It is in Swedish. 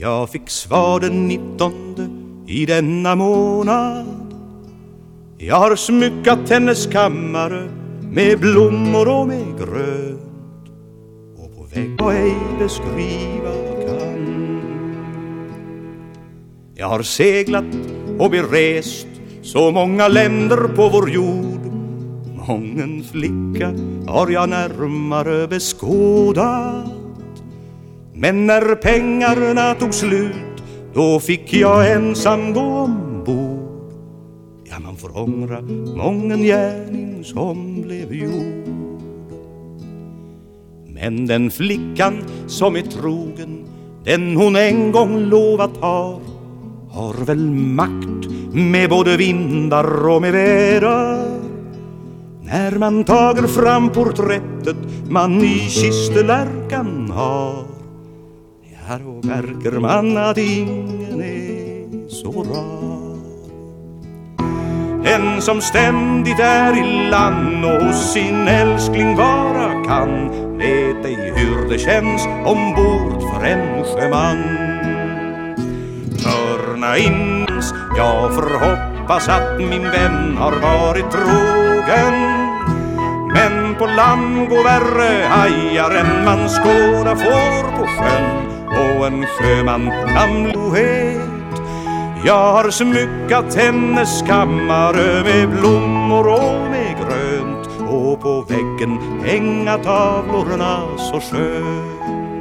Jag fick svar den nittonde i denna månad. Jag har smyckat hennes kammare med blommor och med grönt och på vägg och ej beskriva kan. Jag har seglat och berest så många länder på vår jord. Mången flicka har jag närmare beskådat. Men när pengarna tog slut då fick jag ensam gå ombord. Ja, man får ångra mången gärning som blev gjord. Men den flickan som är trogen den hon en gång lovat har har väl makt med både vindar och med väder. När man tager fram porträttet man i kistelärkan har här märker man att ingen är så rar En som ständigt är i land och hos sin älskling vara kan Vet ej hur det känns ombord för en sjöman Törna ins, jag förhoppas att min vän har varit trogen. Men på land går värre hajar än man skåda får på sjön en sjöman kan Jag har smyckat hennes kammare med blommor och med grönt och på väggen hänga tavlorna så skönt.